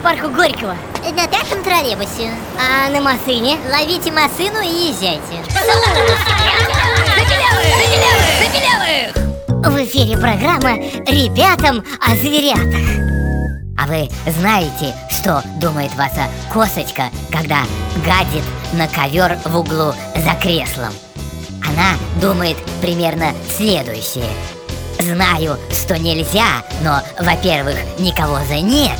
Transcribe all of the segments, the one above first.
парку Горького? На пятом троллейбусе А на машине? Ловите машину и езжайте В эфире программа «Ребятам о зверятах» А вы знаете, что думает ваша косочка, когда гадит на ковер в углу за креслом? Она думает примерно следующее. Знаю, что нельзя, но, во-первых, никого за нет,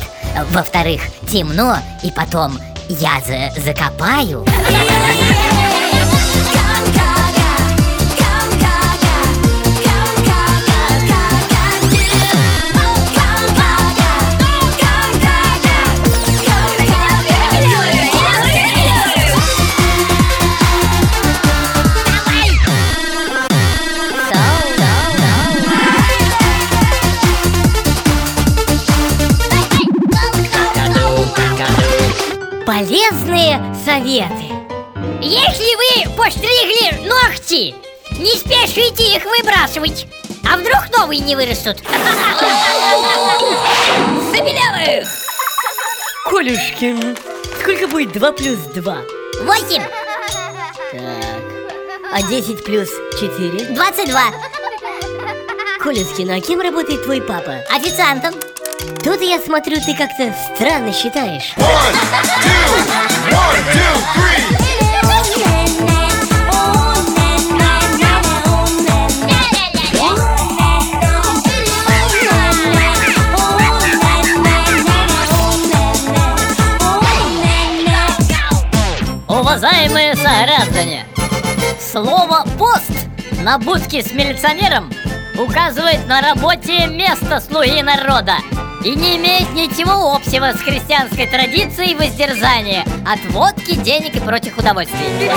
во-вторых, темно, и потом я за закопаю. Полезные советы Если вы постригли ногти, не спешите их выбрасывать А вдруг новые не вырастут? Забелявых! Колюшкин, сколько будет 2 плюс 2? Восемь, Так, а 10 плюс 4? двадцать два Колюшкин, а кем работает твой папа? Официантом Тут я смотрю, ты как-то странно считаешь One, two, one, two, three. Уважаемые сограждане, слово «пост» на будке с милиционером указывает на работе место слуги народа и не имеет ничего общего с христианской традицией воздержания от водки, денег и прочих удовольствий.